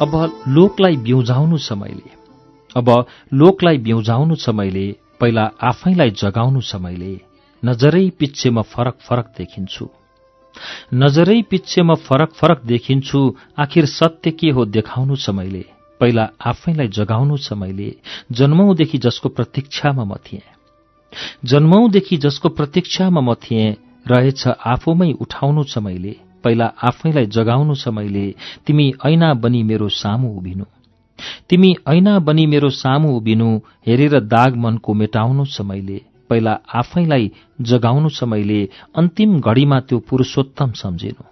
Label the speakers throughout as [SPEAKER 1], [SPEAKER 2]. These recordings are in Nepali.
[SPEAKER 1] अब लोकलाई बिउजाउनु छ मैले अब लोकलाई बिउजाउनु छ मैले पहिला आफैलाई जगाउनु छ मैले नजरै पिच्छे म फरक फरक देखिन्छु। नजरै पिच्छे म फरक फरक देखिन्छु आखिर सत्य के हो देखाउनु छ मैले पहिला आफैलाई जगाउनु छ मैले जन्मौदेखि जसको प्रतीक्षामा म थिएँ। जन्मौदेखि जसको प्रतीक्षामा म थिएँ रहेछ आफूमै उठाउनु छ मैले पहिला आफैलाई जगाउनु छ मैले तिमी ऐना बनी मेरो सामु उभिनु। तिमी ऐना बनी मेरो सामु उभिनु हेरेर दाग मनको मेटाउनु छ मैले। पहिला आफैलाई जगाउनु छ मैले अन्तिम घडीमा त्यो पुरुषोत्तम सम्झिनु।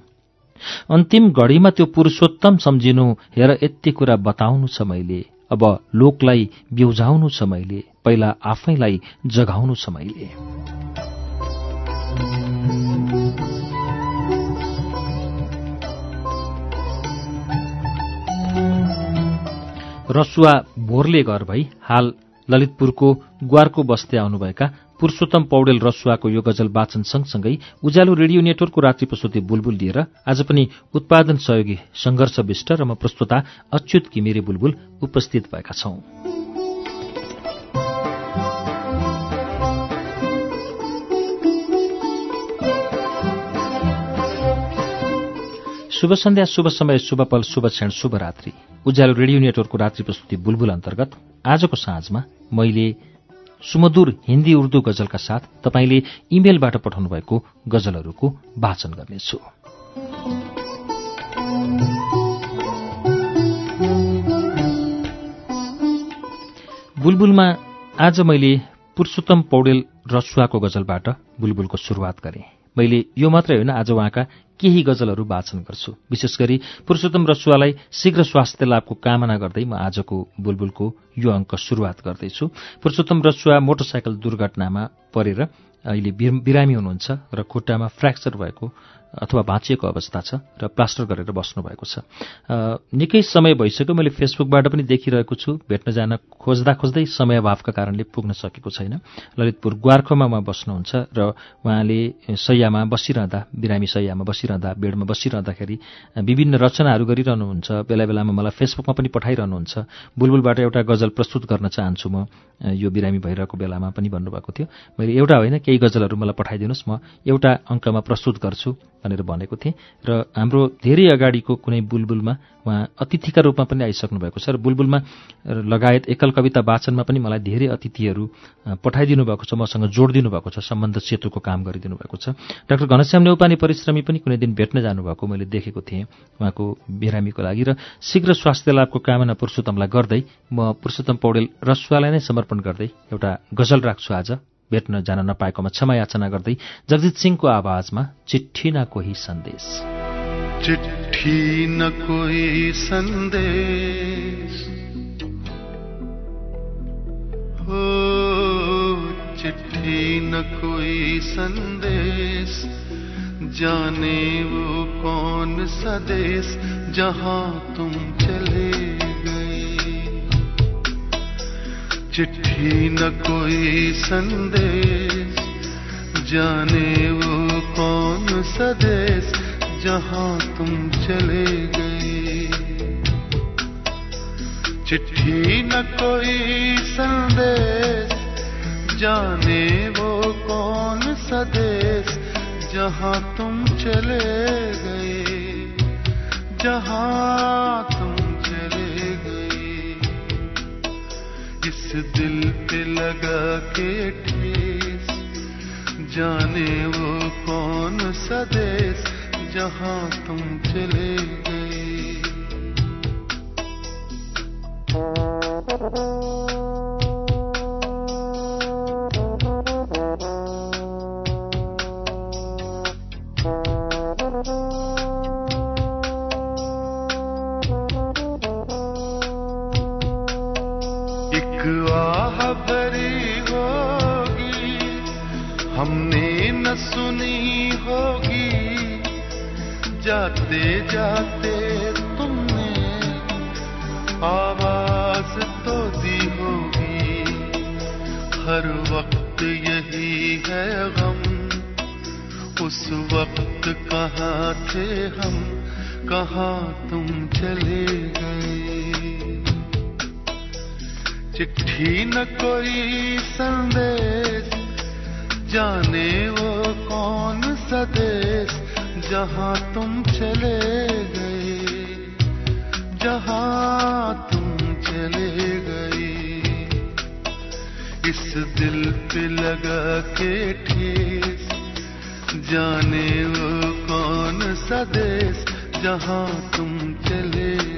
[SPEAKER 1] अन्तिम घडीमा त्यो पुरुषोत्तम सम्झिनु हेर यति कुरा बताउनु छ मैले। अब लोकलाई बिउजाउनु छ मैले। पहिला आफैलाई जगाउनु छ मैले। रसुवा भोरले घर भई हाल ललितपुरको ग्वारको बस्दै आउनुभएका पुरूषोत्तम पौडेल रसुवाको यो गजल वाचन सँगसँगै उज्यालो रेडियो नेटवर्कको रात्रि प्रस्तुति बुलबुल लिएर आज पनि उत्पादन सहयोगी संघर्ष विष्ट र म प्रस्तुता अच्युत घिमिरे बुलबुल उपस्थित भएका छौं। शुभ सन्ध्या शुभ समय शुभ पल शुभ क्षण शुभ रात्रि। उज्यालो रेडियो नेटवर्कको रात्रि प्रस्तुति बुलबुल अन्तर्गत आजको साँझमा मैले सुमधुर हिन्दी उर्दू गजलका साथ तपाईँले इमेलबाट पठाउनु भएको गजलहरूको वाचन गर्नेछु। बुलबुलमा आज मैले पुरुषोत्तम पौडेल रसुवाको गजलबाट बुलबुलको सुरुवात गरेँ। मैले यो मात्रै होइन आज उहाँका केही गजलहरू वाचन गर्छु। विशेष गरी पुरुषोत्तम रसुवालाई शीघ्र स्वास्थ्य लाभको कामना गर्दै म आजको बुलबुलको यो अङ्क सुरुवात गर्दैछु। पुरुषोत्तम रसुवा मोटरसाइकल दुर्घटनामा परेर अहिले बिरामी हुनुहुन्छ र खुट्टामा फ्र्याक्चर भएको अथवा भाँचिएको अवस्था छ र प्लास्टर गरेर बस्नुभएको छ। निकै समय भइसक्यो मैले फेसबुकबाट पनि देखिरहेको छु। भेट्न जान खोज्दा खोज्दै समयाभावका कारणले पुग्न सकेको छैन। ललितपुर ग्वार्खोमा उहाँ बस्नुहुन्छ र उहाँले सैयामा बसिरहँदा बिरामी सैयामा बसिरहँदा बेडमा बसिरहँदाखेरि विभिन्न रचनाहरू गरिरहनुहुन्छ। बेला बेलामा मलाई फेसबुकमा पनि पठाइरहनुहुन्छ। बुलबुलबाट एउटा गजल प्रस्तुत गर्न चाहन्छु म। यो बिरामी भइरहेको बेलामा पनि भन्नुभएको थियो। मैले एउटा होइन केही गजलहरू मलाई पठाइदिनुहोस्। म एउटा अङ्कमा प्रस्तुत गर्छु। भनेर भनेको थिएँ। र हाम्रो धेरै अगाडिको कुनै बुलबुलमा उहाँ अतिथिका रूपमा पनि आइसक्नु भएको छ। र बुलबुलमा लगायत एकल कविता वाचनमा पनि मलाई धेरै अतिथिहरू पठाइदिनु भएको छ मसँग जोडिदिनु भएको छ सम्बन्ध सेतुको काम गरिदिनु भएको छ। डाक्टर घनश्याम नेउपाने परिश्रमी पनि कुनै दिन भेट्न जानुभएको मैले देखेको थिएँ उहाँको बिरामीको लागि। र शीघ्र स्वास्थ्य लाभको कामना पुरुषोत्तमलाई गर्दै म पुरुषोत्तम पौडेल रसुवालाई नै समर्पण गर्दै एउटा गजल राख्छु आज। भेट्न जान नपाएकोमा क्षमा याचना गर्दै जगजित सिंहको आवाजमा चिठी न कोही सन्देश।
[SPEAKER 2] चिट्ठी न कोही सन्देश। हो चिट्ठी न कोई संदेश जाने वो कौन सा देश जहां तुम चले। चिट्ठी न कोई संदेश। जाने वो कौन सा देश जहाँ तुम चले गए। चिट्ठी न कोई संदेश। जाने वो कौन सा देश जहाँ तुम चले गए। जहाँ इस दिल पे लगा के ठेस। जाने वो कौन सा देश जहाँ तुम चले गए। हमने न सुनी होगी। जाते जाते तुमने आवाज़ तो दी होगी। हर वक्त यही है गम। उस वक्त कहाँ थे हम? कहाँ तुम चले गए? चिट्ठी न कोई संदेश जाने वो कौन सा देश जहाँ तुम चले गए, जहाँ तुम चले गए। इस दिल पे लगा के ठेस, जाने वो कौन सा देश जहाँ तुम चले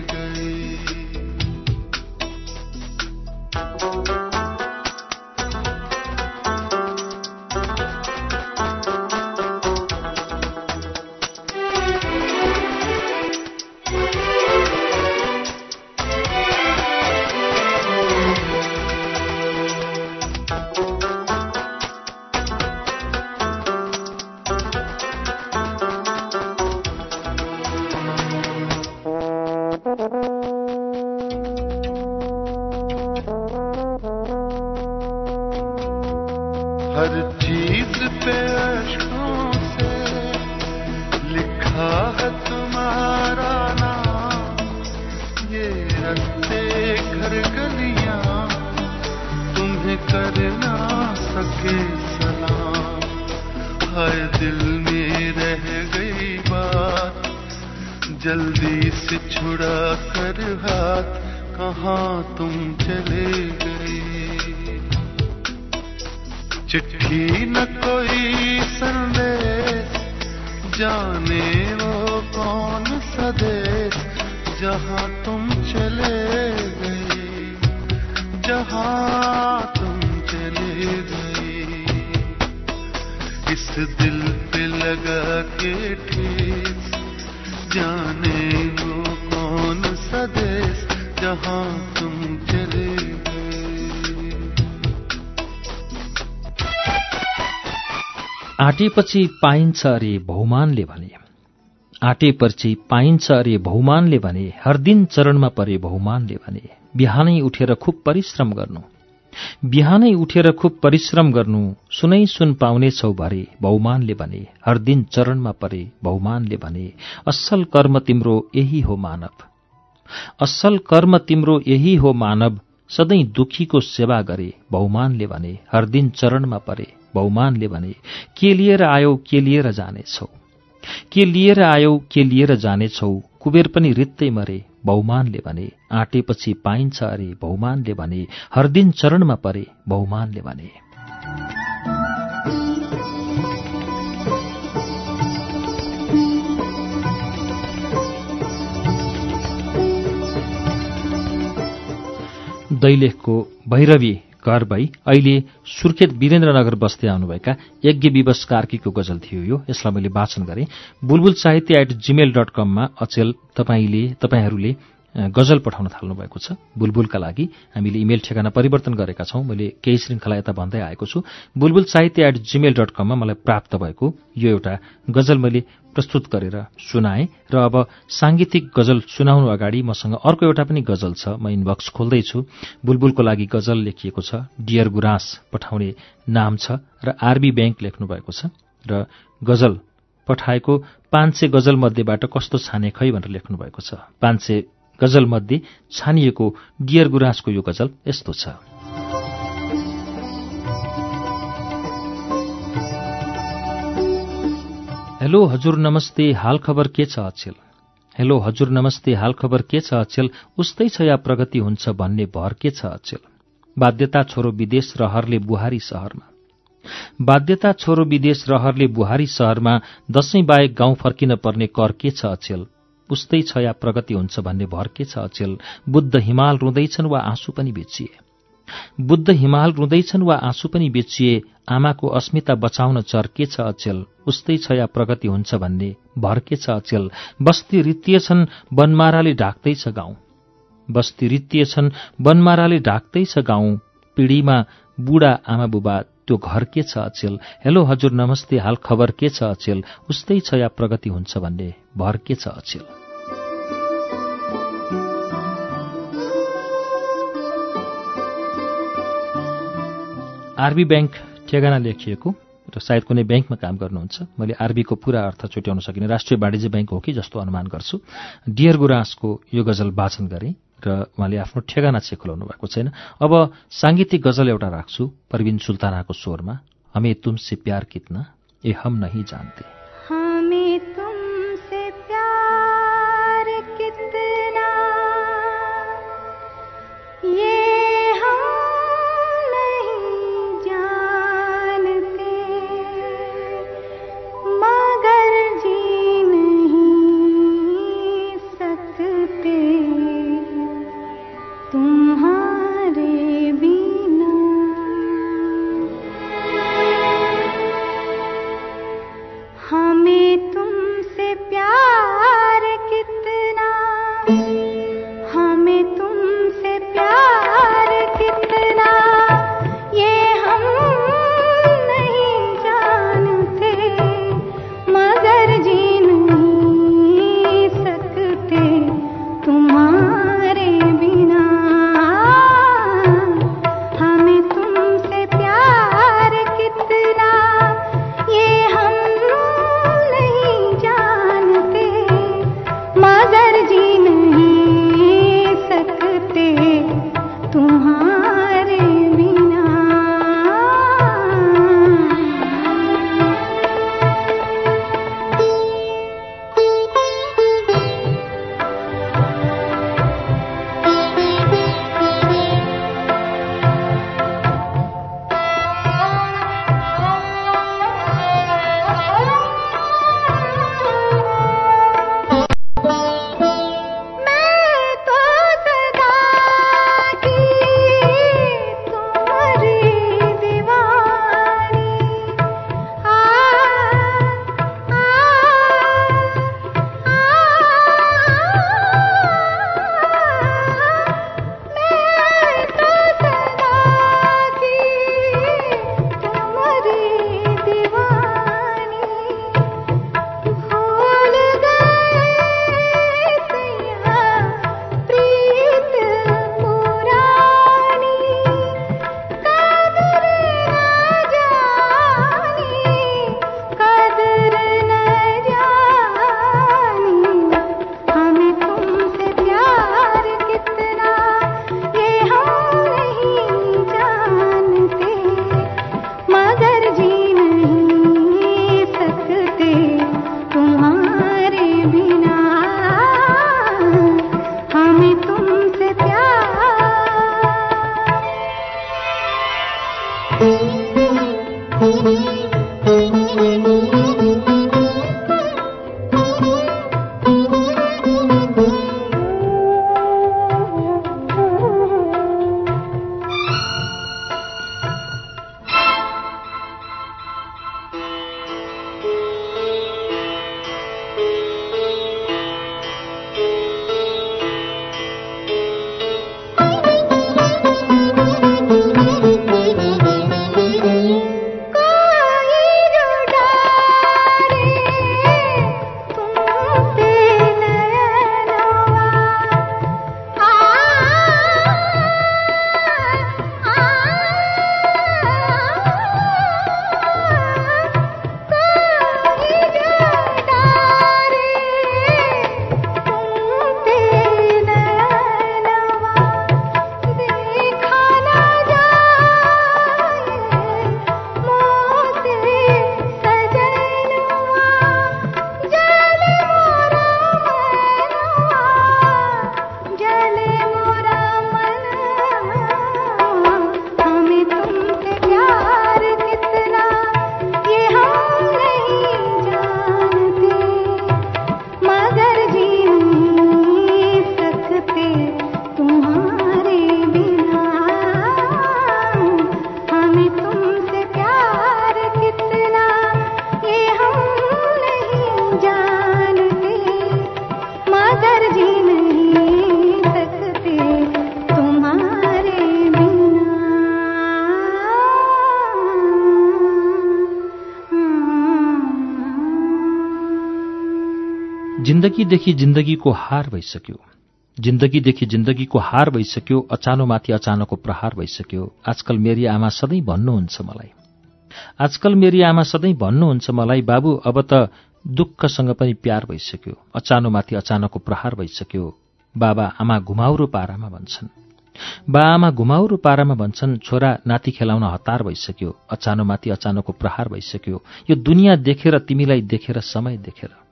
[SPEAKER 1] आँटेपछि पाइन्छ अरे बहुमानले भने। आँटेपछि पाइन्छ अरे बहुमानले भने हर दिन चरणमा परे बहुमानले भने बिहानै उठेर खुब परिश्रम गर्नु। बिहानै उठेर खुब परिश्रम गर्नु सुनै सुन पाउनेछौ भरे बहुमानले भने हर दिन चरणमा परे बहुमानले भने असल कर्म तिम्रो यही हो मानव। असल कर्म तिम्रो यही हो मानव सधैँ दुखीको सेवा गरे बहुमानले भने हर दिन चरणमा परे बहुमानले भने के लिएर आयौ के लिएर जानेछौ? के लिएर आयौ के लिएर जानेछौ? कुबेर पनि रित्तै मरे बहुमानले भने आँटेपछि पाइन्छ अरे बहुमानले भने हर दिन चरणमा परे बहुमानले भने। दैलेखको भैरवी घर भई अहिले सुर्खेत वीरेन्द्रनगर बस्दै आउनुभएका यज्ञ विवश कार्कीको गजल थियो यो। यसलाई मैले वाचन गरेँ। बुलबुल साहित्य एट जिमेल डट कममा अचेल तपाईँले तपाईँहरूले गजल पठाउन थाल्नु भएको छ। बुलबुलका लागि हामीले इमेल ठेगाना परिवर्तन गरेका छौं। मैले केही श्रृङ्खला यता भन्दै आएको छु। बुलबुल साहित्य एट जिमेल डट कममा मलाई प्राप्त भएको यो एउटा गजल मैले प्रस्तुत गरेर सुनाएँ र अब साङ्गीतिक गजल सुनाउनु अगाडि मसँग अर्को एउटा पनि गजल छ। म इनबक्स खोल्दैछु। बुलबुलको लागि गजल लेखिएको छ। डियर गुराँस पठाउने नाम छ र आरबी ब्याङ्क लेख्नु भएको छ र गजल पठाएको पाँच सय गजल मध्येबाट कस्तो छाने खै भनेर लेख्नु भएको छ। पाँच सय गजल मध्ये छानिएको डियर गुराँसको यो गजल यस्तो छ। हेलो हजुर नमस्ते हाल खबर के छ अचेल? हेलो हजुर नमस्ते हाल खबर के छ अचेल? उस्तै छ या प्रगति हुन्छ भन्ने भर के छ अचेल? बाध्यता छोरो विदेश रहरले बुहारी सहरमा। बाध्यता छोरो विदेश रहरले बुहारी सहरमा दशैं बाहेक गाउँ फर्किन पर्ने कर के छ अचेल? उस्तै छ या प्रगति हुन्छ भन्ने भर के छ अचेल? बुद्ध हिमाल रुँदैछन् वा आँसु पनि बेचिए? बुद्ध हिमाल रुँदैछन् वा आँसु पनि बेचिए? आमाको अस्मिता बचाउन चर के छ अचेल? उस्तै छ या प्रगति हुन्छ भन्ने भर के छ अचेल? बस्ती रित्तीय छन् वनमाराले ढाक्दैछ गाउँ। बस्ती रित्तीय छन् वनमाराले ढाक्दैछ गाउँ। पिँढीमा बुढा आमा बुबा
[SPEAKER 3] त्यो घर के छ अचेल? हेलो हजुर नमस्ते हाल खबर के छ अचेल? उस्तै छ या प्रगति हुन्छ भन्ने भर के छ अचेल? आरबी ब्याङ्क ठेगाना लेखिएको र सायद कुनै ब्याङ्कमा काम गर्नुहुन्छ। मैले आरबीको पुरा अर्थ छुट्याउन सकिनँ राष्ट्रिय वाणिज्य ब्याङ्क हो कि जस्तो अनुमान गर्छु। डियर गुराँसको यो गजल वाचन गरेँ र उहाँले आफ्नो ठेगाना चाहिँ खुलाउनु भएको छैन। अब साङ्गीतिक गजल एउटा राख्छु परविन सुल्तानाको स्वरमा हमे तुमसे प्यार कितना ए हम नहीं जानते।
[SPEAKER 1] जिन्दगीदेखि जिन्दगीको हार भइसक्यो। जिन्दगीदेखि जिन्दगीको हार भइसक्यो अचानोमाथि अचानकको प्रहार भइसक्यो। आजकल मेरी आमा सधैँ भन्नुहुन्छ मलाई। आजकल मेरी आमा सधैँ भन्नुहुन्छ मलाई बाबु अब त दुःखसँग पनि प्यार भइसक्यो। अचानोमाथि अचानकको प्रहार भइसक्यो। बाबा आमा घुमाउरो पारामा भन्छन्। बा आमा घुमाउरो पारामा भन्छन् छोरा नाति खेलाउन हतार भइसक्यो। अचानोमाथि अचानकको प्रहार भइसक्यो। यो दुनियाँ देखेर तिमीलाई देखेर समय देखेर।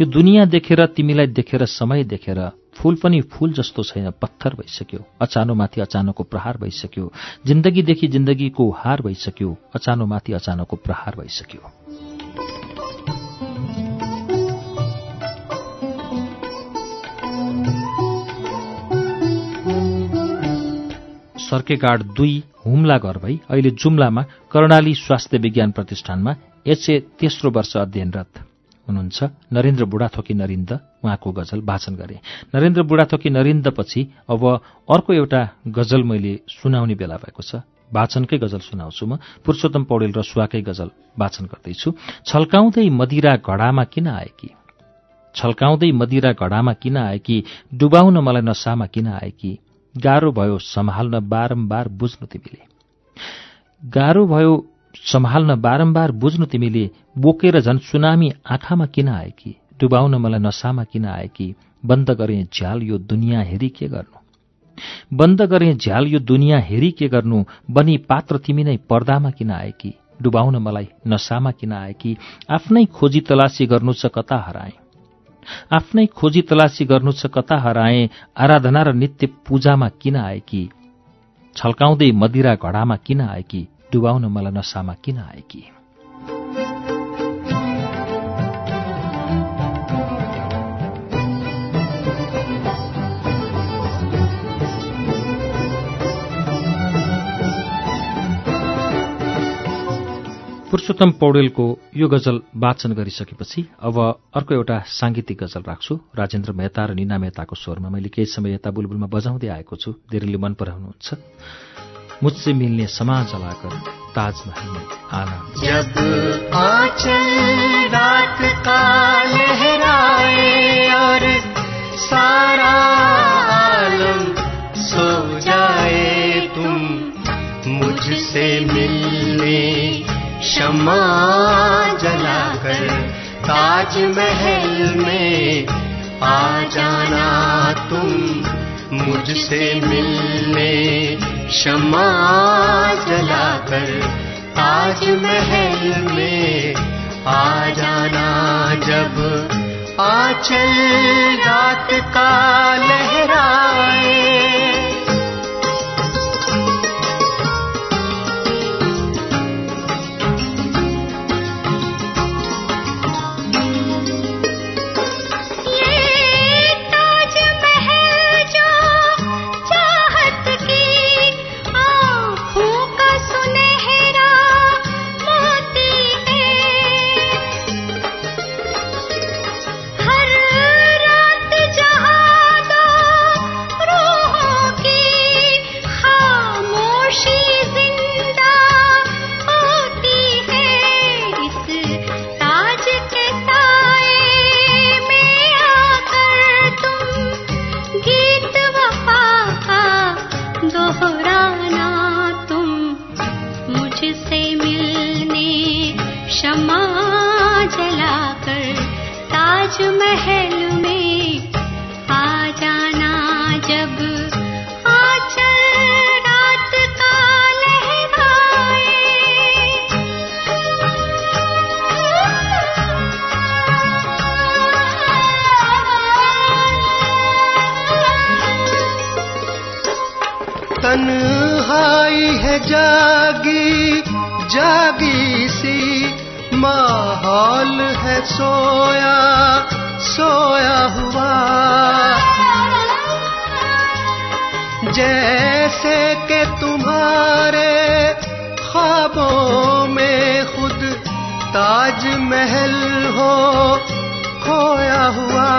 [SPEAKER 1] यो दुनियाँ देखेर तिमीलाई देखेर समय देखेर फूल पनि फूल जस्तो छैन पत्थर भइसक्यो अचानोमाथि अचानकको प्रहार भइसक्यो जिन्दगीदेखि जिन्दगीको हार भइसक्यो अचानोमाथि अचानकको प्रहार भइसक्यो। सर्केगाड दुई हुम्ला घर भई अहिले जुम्लामा कर्णाली स्वास्थ्य विज्ञान प्रतिष्ठानमा एचए तेस्रो वर्ष अध्ययनरत। हुनुहुन्छ। नरेन्द्र बुढाथोकी नरिन्द उहाँको गजल वाचन गरे। नरेन्द्र बुढाथोकी नरिन्दपछि अब अर्को एउटा गजल मैले सुनाउने बेला भएको छ। वाचनकै गजल सुनाउँछु म। पुरुषोत्तम पौडेल र सुवाकै गजल वाचन गर्दैछु। छल्काउँदै मदिरा घडामा किन आएकी? छल्काउँदै मदिरा घडामा किन आएकी? डुबाउन मलाई नसामा किन आएकी? गाह्रो भयो सम्हाल्न बारम्बार बुझ्नु तिमीले। गाह्रो भयो सम्हाल्न बारम्बार बुझ्नु तिमीले बोकेर झन् सुनामी आँखामा किन आएकी डुबाउन मलाई नसामा किन आएकी बन्द गरे झ्याल यो दुनियाँ हेरी के गर्नु? बन्द गरे झ्याल यो दुनियाँ हेरी के गर्नु? बनी पात्र तिमी नै पर्दामा किन आएकी डुबाउन मलाई नसामा किन आएकी आफ्नै खोजी तलासी गर्नु छ कता हराए? आफ्नै खोजी तलासी गर्नु छ कता हराए? आराधना र नित्य पूजामा किन आएकी छल्काउँदै मदिरा घडामा किन आएकी डुबाउन मलाई नसामा किन आएकी पुरुषोत्तम पौडेलको यो गजल वाचन गरिसकेपछि अब अर्को एउटा साङ्गीतिक गजल राख्छु। राजेन्द्र मेहता र निना मेहताको स्वरमा मैले केही समय यता बुलबुलमा बजाउँदै आएको छु। धेरैले मन पराउनुहुन्छ। मुझसे मिल्ने समाज जलाकर ताजमहल में आना
[SPEAKER 4] जब आंचल रात का लहराए और सारा आलम सो जाए तुम मुझसे मिलने शमा जलाकर ताजमहल में आ जाना तुम मुझसे मिलने। शमा जलाकर ताजमहल में आ जाना जब आंचल रात का लहराए। तन्हाई है जागी जागी सी। माहौल है सोया सोया हुआ। जैसे के तुम्हारे ख्वाबों में खुद ताज महल हो, खोया हुआ।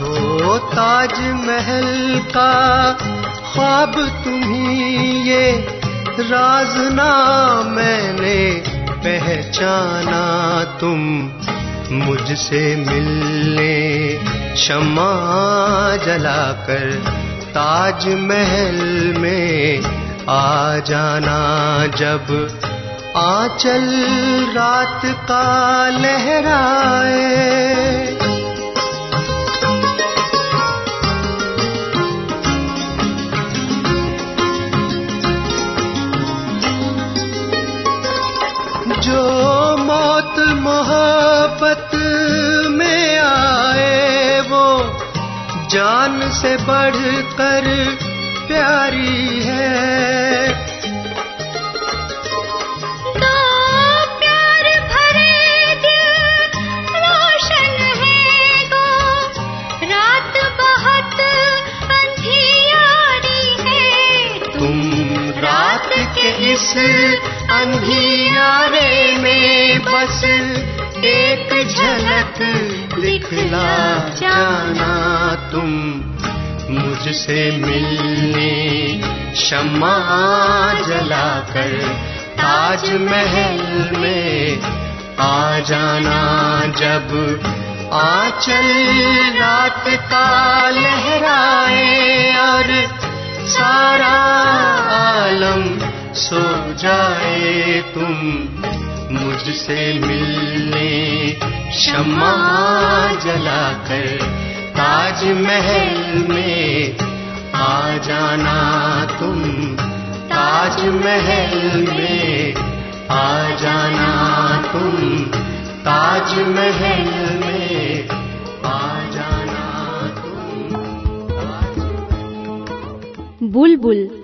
[SPEAKER 4] हो ताज महल का ख्वाब तुम्ही ये राज ना मैंने पहचाना तुम मुझसे मिलने क्षमा जलाकर ताज महल में आ जाना जब आंचल रात का लहराए। मोहब्बत में आए वो। जान से बढ़कर प्यारी है।
[SPEAKER 5] दो प्यार भरे दिल रोशन है गो। रात बहुत अंधियारी है।
[SPEAKER 4] तुम रात के इस अंधियारे में बस एक झलक दिखला जाना तुम। मुझसे मिलने क्षमा जलाकर ताज महल में आ जाना जब आंचल रात का लहराए और सारा आलम सो जाए तुम मुझसे मिलने। क्षमा जलाकर ताज महल में आ जाना तुम। ताज महल में आ जाना तुम। ताज महल में आ जाना तुम।
[SPEAKER 6] बुलबुल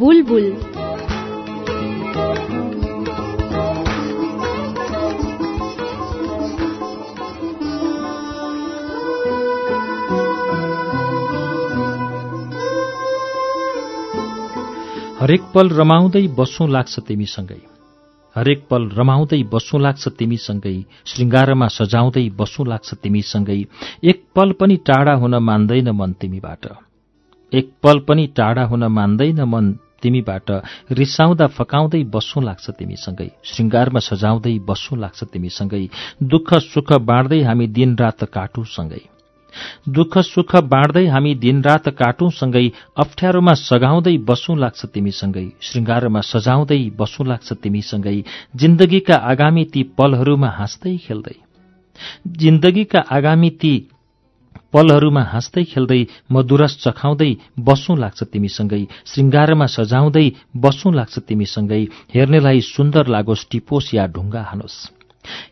[SPEAKER 6] बुलबुल
[SPEAKER 1] हरेक पल रमाउँदै बस्नु लाग्छ तिमीसँगै। हरेक पल रमाउँदै बस्नु लाग्छ तिमीसँगै। श्रृङ्गारमा सजाउँदै बस्नु लाग्छ तिमीसँगै। एक पल पनि टाढा हुन मान्दैन मन तिमीबाट। एक पल पनि टाढा हुन मान्दैन मन तिमीबाट रिसाउँदा फकाउँदै बस्नु लाग्छ तिमीसँगै श्रृङ्गारमा सजाउँदै बस्नु लाग्छ तिमीसँगै। दुःख सुख बाँड्दै हामी दिनरात काटुसँगै। दुःख सुख बाँड्दै हामी दिनरात काटौँसँगै अप्ठ्यारोमा सघाउँदै बस्नु लाग्छ तिमीसँगै श्रृङ्गारमा सजाउँदै बस्नु लाग्छ तिमीसँगै। जिन्दगीका आगामी ती पलहरूमा हाँस्दै खेल्दै। जिन्दगीका आगामी ती पलहरूमा हाँस्दै खेल्दै मधुरस चखाउँदै बस्नु लाग्छ तिमीसँगै श्रृङ्गारमा सजाउँदै बस्नु लाग्छ तिमीसँगै। हेर्नेलाई सुन्दर लागोस् टिपोस या ढुङ्गा हानोस्।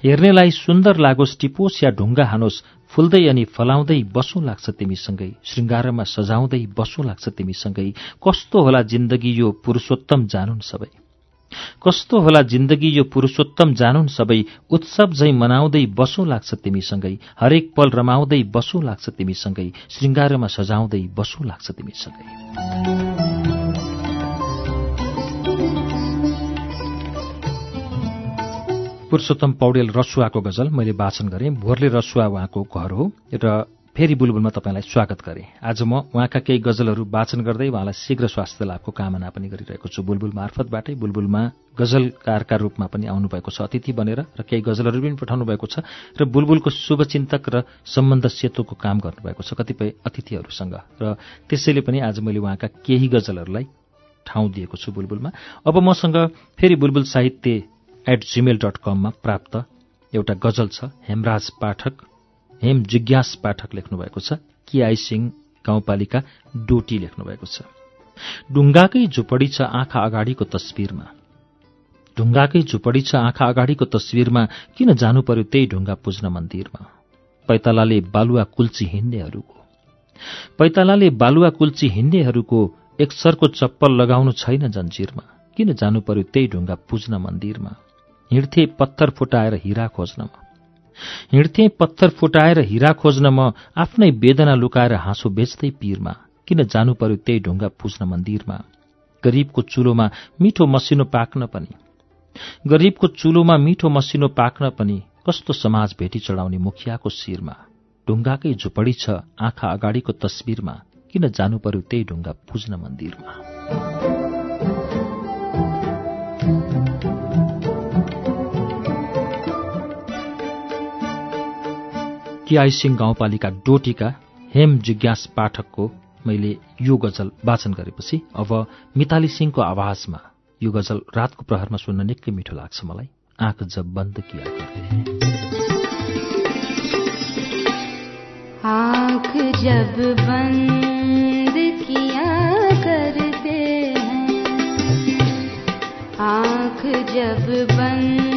[SPEAKER 1] हेर्नेलाई सुन्दर लागोस् टिपोस या ढुङ्गा हानोस्। फुल्दै अनि फलाउँदै बस्नु लाग्छ तिमीसँगै। श्रृङ्गारमा सजाउँदै बस्नु लाग्छ तिमीसँगै। कस्तो होला जिन्दगी यो पुरुषोत्तम जानुन् सबै। कस्तो होला जिन्दगी यो पुरुषोत्तम जानुन् सबै? उत्सव झै मनाउँदै बस्नु लाग्छ तिमीसँगै। हरेक पल रमाउँदै बस्नु लाग्छ तिमीसँगै। श्रृङ्गारमा सजाउँदै बस्नु लाग्छ तिमीसँगै। पुरुषोत्तम पौडेल रसुवाको गजल मैले वाचन गरेँ। भोरले रसुवा उहाँको घर हो र फेरि बुलबुलमा तपाईँलाई स्वागत गरेँ। आज म उहाँका केही गजलहरू वाचन गर्दै उहाँलाई शीघ्र स्वास्थ्य लाभको कामना पनि गरिरहेको छु। बुलबुल मार्फतबाटै बुलबुलमा गजलकारका रूपमा पनि आउनुभएको छ। अतिथि बनेर र केही गजलहरू पनि पठाउनु भएको छ र बुलबुलको शुभचिन्तक र सम्बन्ध सेतुको काम गर्नुभएको छ कतिपय अतिथिहरूसँग। र त्यसैले पनि आज मैले उहाँका केही गजलहरूलाई ठाउँ दिएको छु बुलबुलमा। अब मसँग फेरि बुलबुल साहित्य एट जिमेल डट कममा प्राप्त एउटा गजल छ। हेमराज पाठक हेम जिज्ञास पाठक लेख्नुभएको छ किआई सिंह गाउँपालिका डोटी लेख्नुभएको छ। ढुङ्गाकै झुपडी छ आँखा अगाडिको तस्विरमा। ढुङ्गाकै झुपडी छ आँखा अगाडिको तस्विरमा किन जानु पर्यो त्यही ढुङ्गा पुज्न मन्दिरमा? पैतालाले बालुवा कुल्ची हिँड्नेहरूको पैतालाले बालुवा कुल्ची हिँड्नेहरूको एकसरको चप्पल लगाउनु छैन जन्जिरमा। किन जानु पर्यो त्यही ढुङ्गा पुज्न मन्दिरमा? हिँड्थे पत्थर फुटाएर हिरा खोज्नमा। हिँड्थे पत्थर फुटाएर हिरा खोज्न म आफ्नै वेदना लुकाएर हाँसो बेच्दै पीरमा किन जानु पर्यो त्यही ढुङ्गा पुज्न मन्दिरमा? गरिबको चुलोमा मिठो मसिनो पाक्न पनि। गरिबको चुलोमा मिठो मसिनो पाक्न पनि कस्तो समाज भेटी चढाउने मुखियाको शिरमा? ढुङ्गाकै झुपडी छ आँखा अगाडिको तस्बिरमा किन जानु पर्यो त्यही ढुङ्गा पुज्न मन्दिरमा? केआई सिंह गाउँपालिका डोटीका हेम जिज्ञास पाठकको मैले यो गजल वाचन गरेपछि अब मिताली सिंहको आवाजमा यो गजल रातको प्रहरमा सुन्न निकै मिठो लाग्छ मलाई। आँख जब बन्द किया
[SPEAKER 5] आँख जब बंद किया करते हैं। आँख जब बंद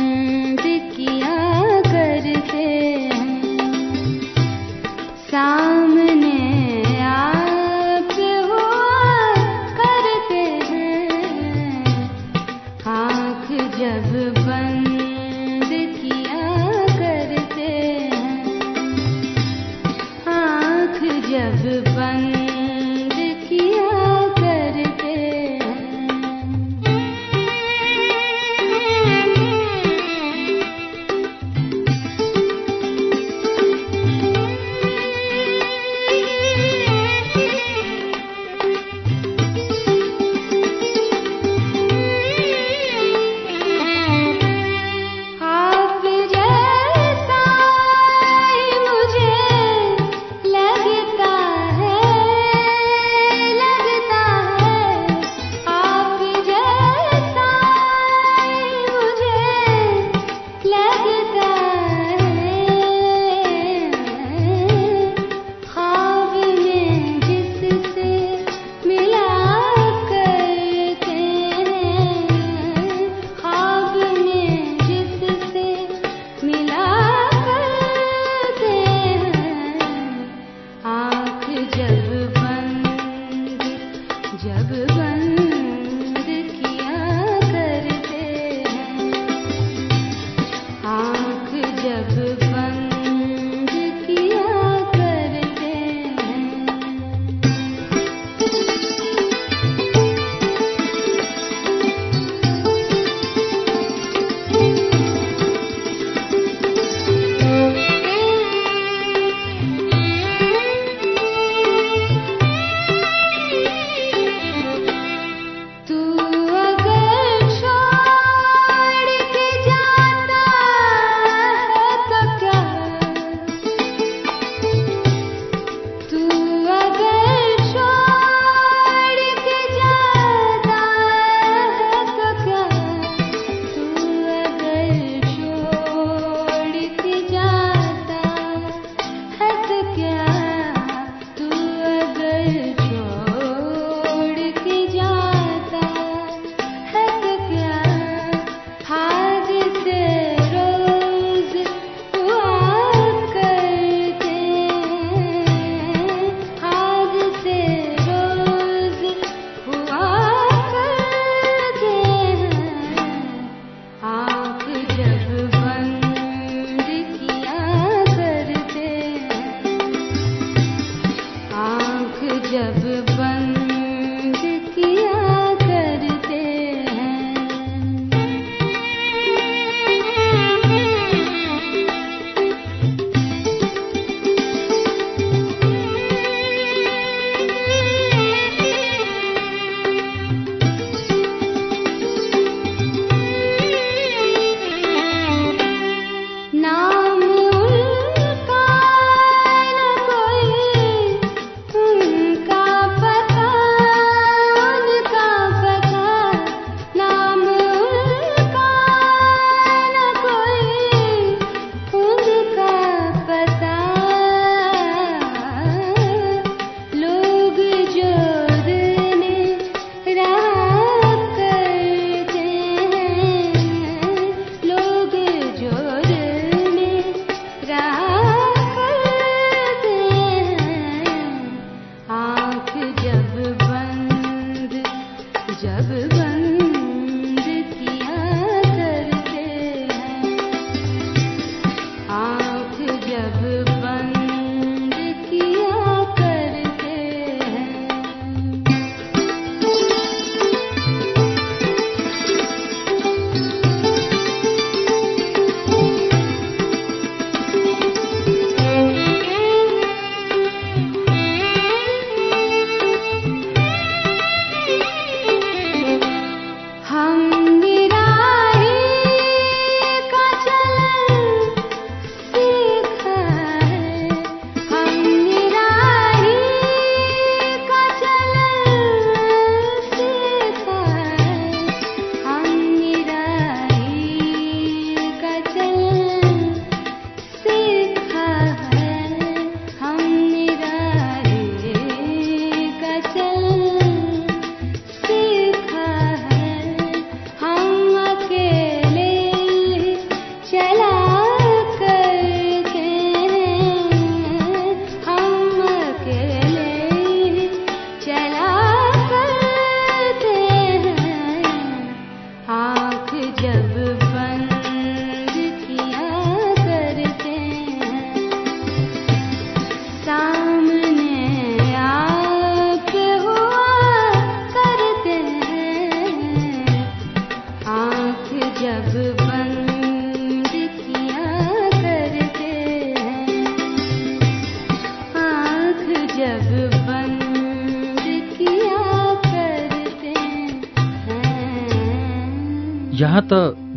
[SPEAKER 1] यहाँ त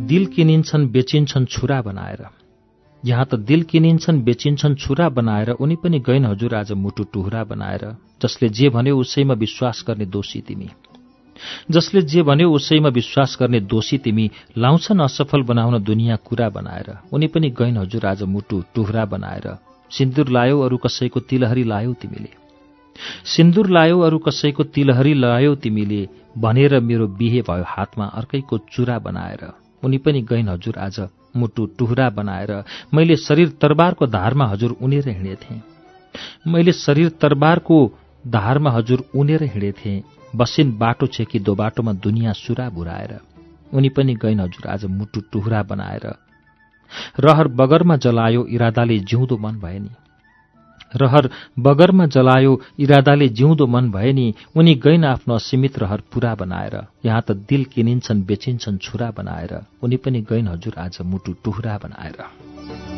[SPEAKER 1] दिल किनिन्छन् बेचिन्छन् छुरा बनाएर। यहाँ त दिल किनिन्छन् बेचिन्छन् छुरा बनाएर उनी पनि गइन् हजुर आज मुटु टुहुरा बनाएर जसले जे भन्यो उसैमा विश्वास गर्ने दोषी तिमी। जसले जे भन्यो उसैमा विश्वास गर्ने दोषी तिमी लाउँछन् असफल बनाउन दुनियाँ कुरा बनाएर। उनी पनि गइन् हजुर आज मुटु टुहुरा बनाएर। सिन्दुर लायो अरू कसैको तिलहरी लायो तिमीले। सिन्दुर लायो अरू कसैको तिलहरी लायो तिमीले भनेर मेरो बिहे भयो हातमा अर्कैको चुरा बनाएर। उनी पनि गइन् हजुर आज मुटु टुहुरा बनाएर। मैले शरीर तरबारको धारमा हजुर उनेर हिँडेथेँ। मैले शरीर तरबारको धारमा हजुर उनेर हिँडेथेँ। बसिन बाटो छे कि दो बाटोमा दुनियाँ सुरा बुराएर। उनी पनि गइन् हजुर आज मुटु टुहुरा बनाएर। रहर बगरमा जलायो इरादाले जिउँदो मन भए नि रहर बगरमा जलायो इरादाले जिउँदो मन भए नि उनी गइन् आफ्नो असीमित रहर पूरा बनाएर यहाँ त दिल किनिन्छन् बेचिन्छन् छुरा बनाएर उनी पनि गइन् हजुर आज मुटु टुहुरा बनाएर।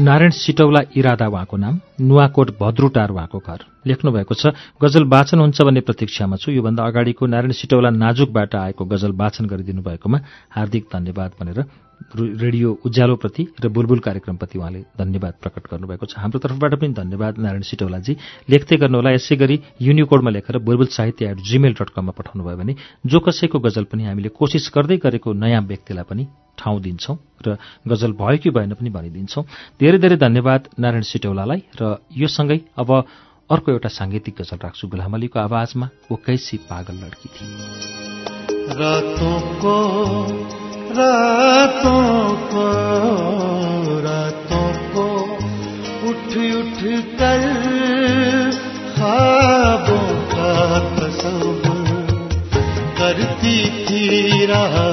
[SPEAKER 1] नारायण सिटौला इरादा उहाँको नाम नुवाकोट भद्रुटार उहाँको घर। लेख्नु भएको छ गजल वाचन हुन्छ भन्ने प्रतीक्षामा छु। योभन्दा अगाडिको नारायण सिटौला नाजुकबाट आएको गजल वाचन गरिदिनु भएकोमा हार्दिक धन्यवाद भनेर रेडियो उज्यालोप्रति र बुलबुल कार्यक्रमप्रति उहाँले धन्यवाद प्रकट गर्नुभएको छ। हाम्रो तर्फबाट पनि धन्यवाद। नारायण सिटौलाजी लेख्दै गर्नुहोला। यसै गरी युनिकोडमा लेखेर बुलबुल साहित्य एट जिमेल डट कममा पठाउनुभयो भने जो कसैको गजल पनि हामीले कोसिस गर्दै गरेको नयाँ व्यक्तिलाई पनि ठाउँ दिन्छौँ र गजल भयो कि भएन पनि भनिदिन्छौँ। धेरै धेरै धन्यवाद नारायण सिटौलालाई र यो सँगै अब अर्को एउटा साङ्गीतिक गजल राख्छु। गुलामलीको आवाजमा वो कैसी पागल लड्की थी।
[SPEAKER 7] रातों को रातों को उठ उठ कर ख्वाबों का तस्वुर करती थी रातों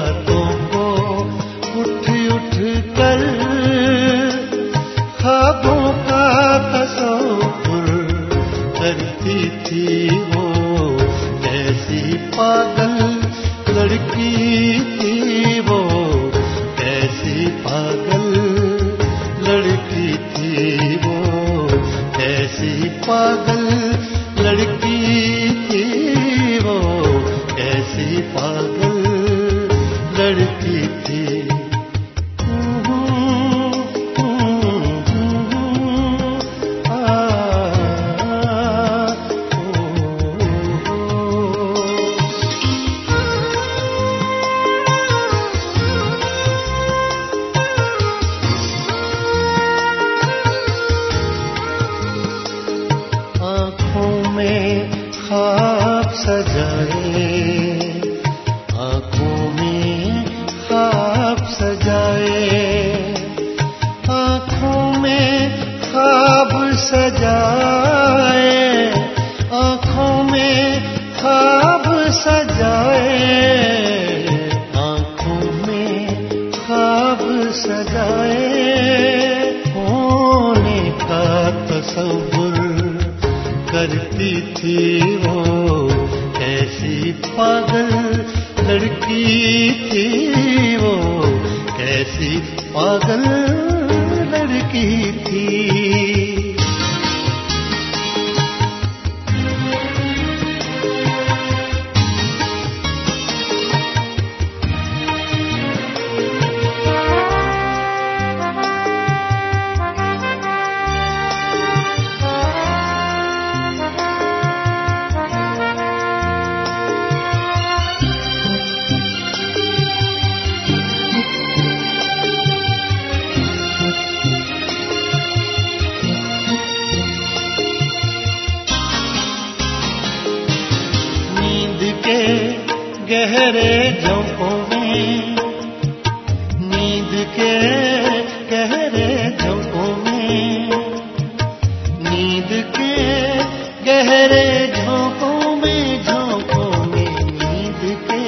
[SPEAKER 7] गहरे झोंकों में झोंकों में नींद के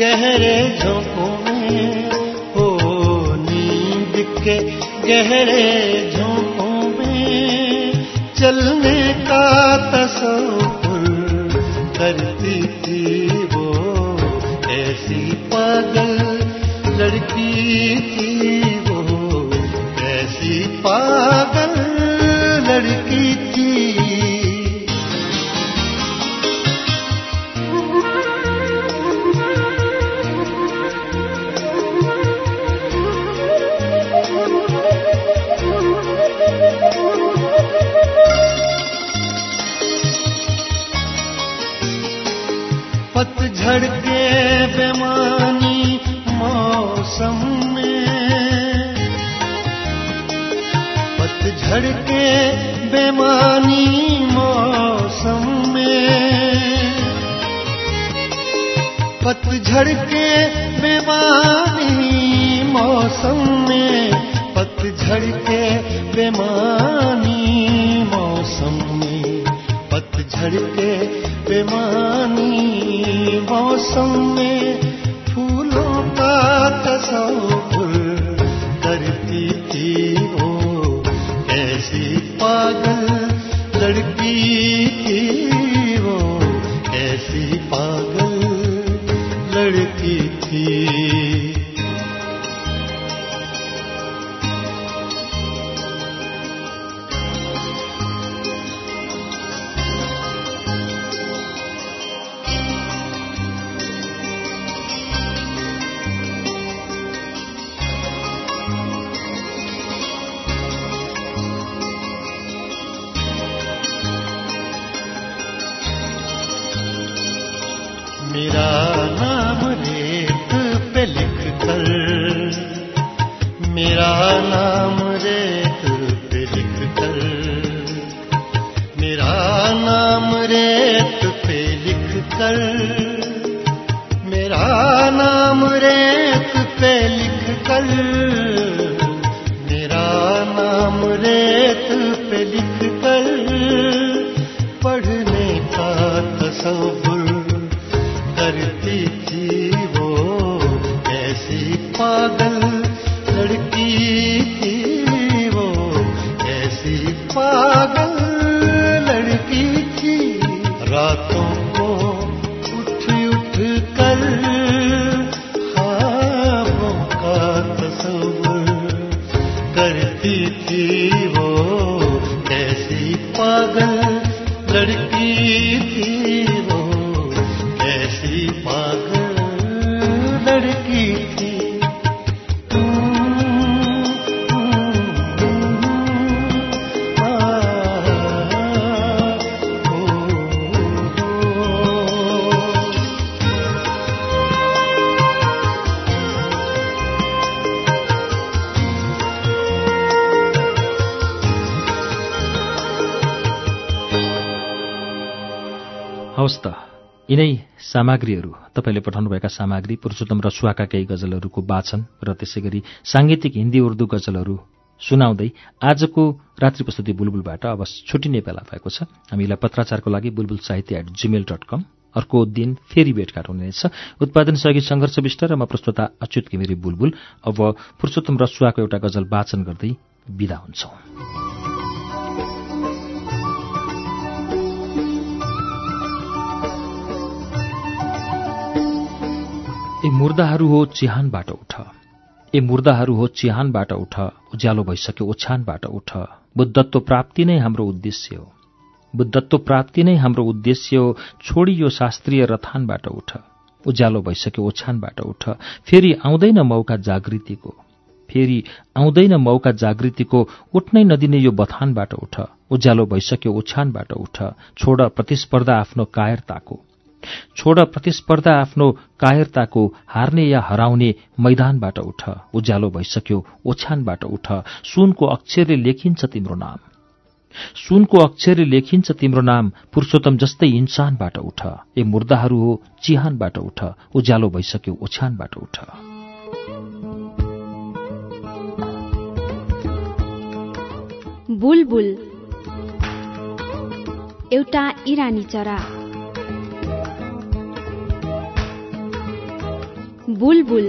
[SPEAKER 7] गहरे झोंकों में, ओ नींद के गहरे झोंकों में चलने का तस्वुर करती थी वो ऐसी पागल लड़की थी वो ऐसी पागल पतझड़ के बेमानी मौसम में पतझड़ के बेमानी मौसम में पतझड़ के बेमानी मौसम में फूलों का तस्वुर करती थी। करती ऐसी पागल
[SPEAKER 1] सामग्रीहरू। तपाईँले पठाउनुभएका सामग्री पुरुषोत्तम रसुवाका केही गजलहरूको वाचन र त्यसै गरी साङ्गीतिक हिन्दी उर्दू गजलहरू सुनाउँदै आजको रात्रि प्रस्तुति बुलबुलबाट अब छुट्टिने बेला भएको छ। हामीलाई पत्राचारको लागि बुलबुल साहित्य एट जिमेल डट कम अर्को दिन फेरि भेटघाट हुनेछ। उत्पादन सहयोगी सङ्घर्ष विष्ट र म प्रस्तुता अच्युत घिमिरे बुलबुल। अब पुरुषोत्तम रसुवाको एउटा गजल वाचन गर्दै विदा हुन्छौं। ए मुर्दाहरू हो चिहानबाट उठ। ए मुर्दाहरू हो चिहानबाट उठ उज्यालो भइसक्यो ओछ्यानबाट उठ। बुद्धत्व प्राप्ति नै हाम्रो उद्देश्य हो। बुद्धत्व प्राप्ति नै हाम्रो उद्देश्य हो छोडी यो शास्त्रीय रथानबाट उठ। उज्यालो भइसक्यो ओछ्यानबाट उठ। फेरि आउँदैन मौका जागृतिको। फेरि आउँदैन मौका जागृतिको उठ्नै नदिने यो बथानबाट उठ। उज्यालो भइसक्यो ओछ्यानबाट उठ। छोड प्रतिस्पर्धा आफ्नो कायरताको। छोड प्रतिस्पर्धा आफ्नो कायरताको हार्ने या हराउने मैदानबाट उठ। उज्यालो भइसक्यो ओछ्यानबाट उठ। सुनको अक्षरले लेखिन्छ तिम्रो नाम। सुनको अक्षरले लेखिन्छ तिम्रो नाम पुरुषोत्तम जस्तै इन्सानबाट उठ। ए मुर्दाहरू हो चिहानबाट उठ। उज्यालो भइसक्यो ओछ्यानबाट उठ।
[SPEAKER 6] बुलबुल। एउटा इरानी चरा। बुलबुल।